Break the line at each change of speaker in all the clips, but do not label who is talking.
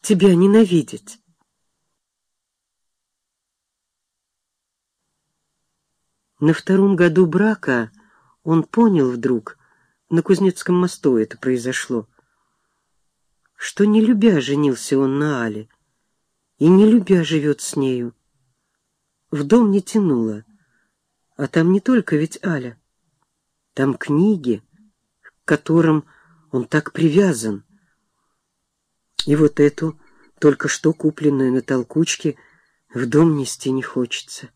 тебя ненавидеть. На втором году брака он понял вдруг, на Кузнецком мосту это произошло, что, не любя, женился он на Але, и, не любя, живет с нею. В дом не тянуло, а там не только ведь Аля, там книги, к которым он так привязан. И вот эту, только что купленную на толкучке, в дом нести не хочется.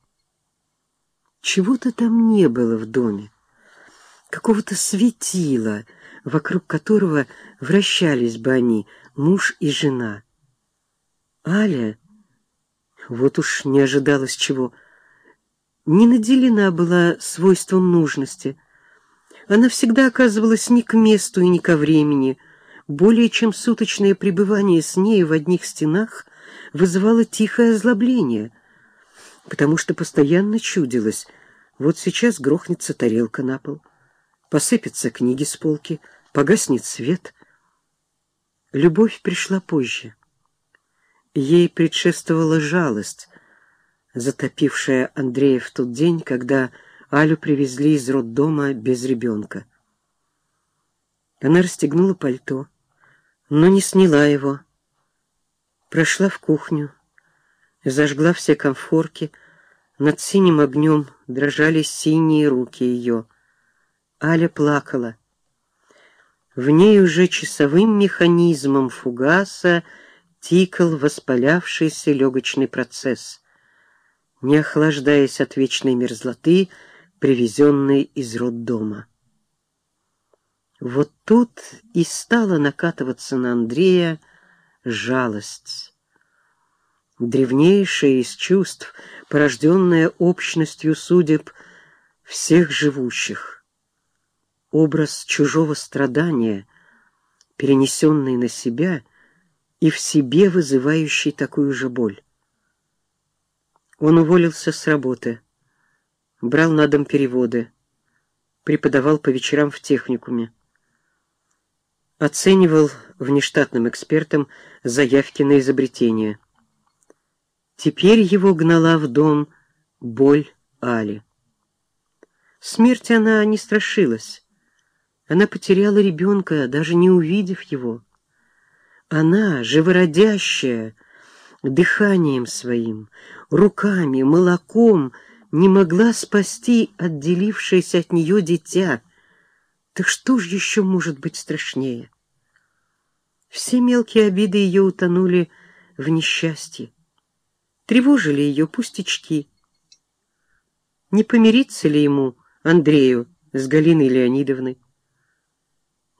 Чего-то там не было в доме, какого-то светила, вокруг которого вращались бы они, муж и жена. Аля, вот уж не ожидалось чего, не наделена была свойством нужности. Она всегда оказывалась не к месту и не ко времени. Более чем суточное пребывание с ней в одних стенах вызывало тихое озлобление, потому что постоянно чудилось, вот сейчас грохнется тарелка на пол, посыпятся книги с полки, погаснет свет. Любовь пришла позже. Ей предшествовала жалость, затопившая Андрея в тот день, когда Алю привезли из роддома без ребенка. Она расстегнула пальто, но не сняла его. Прошла в кухню, зажгла все комфорки. Над синим огнем дрожали синие руки ее. Аля плакала. В ней уже часовым механизмом фугаса тикал воспалявшийся легочный процесс, не охлаждаясь от вечной мерзлоты, привезенной из роддома. Вот тут и стала накатываться на Андрея жалость. Древнейшая из чувств, порожденная общностью судеб всех живущих. Образ чужого страдания, перенесенный на себя — и в себе вызывающий такую же боль. Он уволился с работы, брал на дом переводы, преподавал по вечерам в техникуме, оценивал внештатным экспертам заявки на изобретение. Теперь его гнала в дом боль Али. Смерти она не страшилась. Она потеряла ребенка, даже не увидев его. Она, живородящая, дыханием своим, руками, молоком, не могла спасти отделившееся от нее дитя. Так что ж еще может быть страшнее? Все мелкие обиды ее утонули в несчастье. Тревожили ее пустячки. Не помириться ли ему, Андрею, с Галиной Леонидовной?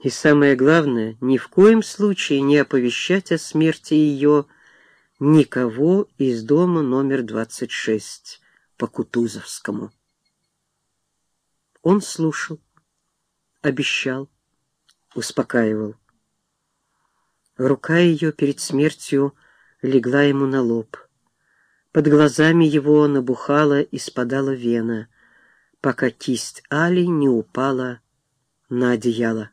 И самое главное, ни в коем случае не оповещать о смерти ее никого из дома номер 26 по Кутузовскому. Он слушал, обещал, успокаивал. Рука ее перед смертью легла ему на лоб. Под глазами его набухала и спадала вена, пока кисть Али не упала на одеяло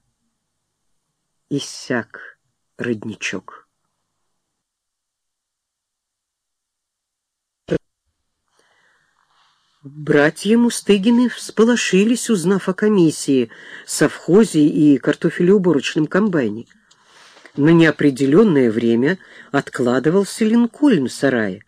иссяк родничок. Братья Мустыгины всполошились, узнав о комиссии, совхозе и картофелеуборочном комбайне. На неопределенное время откладывался Линкольн в сарае.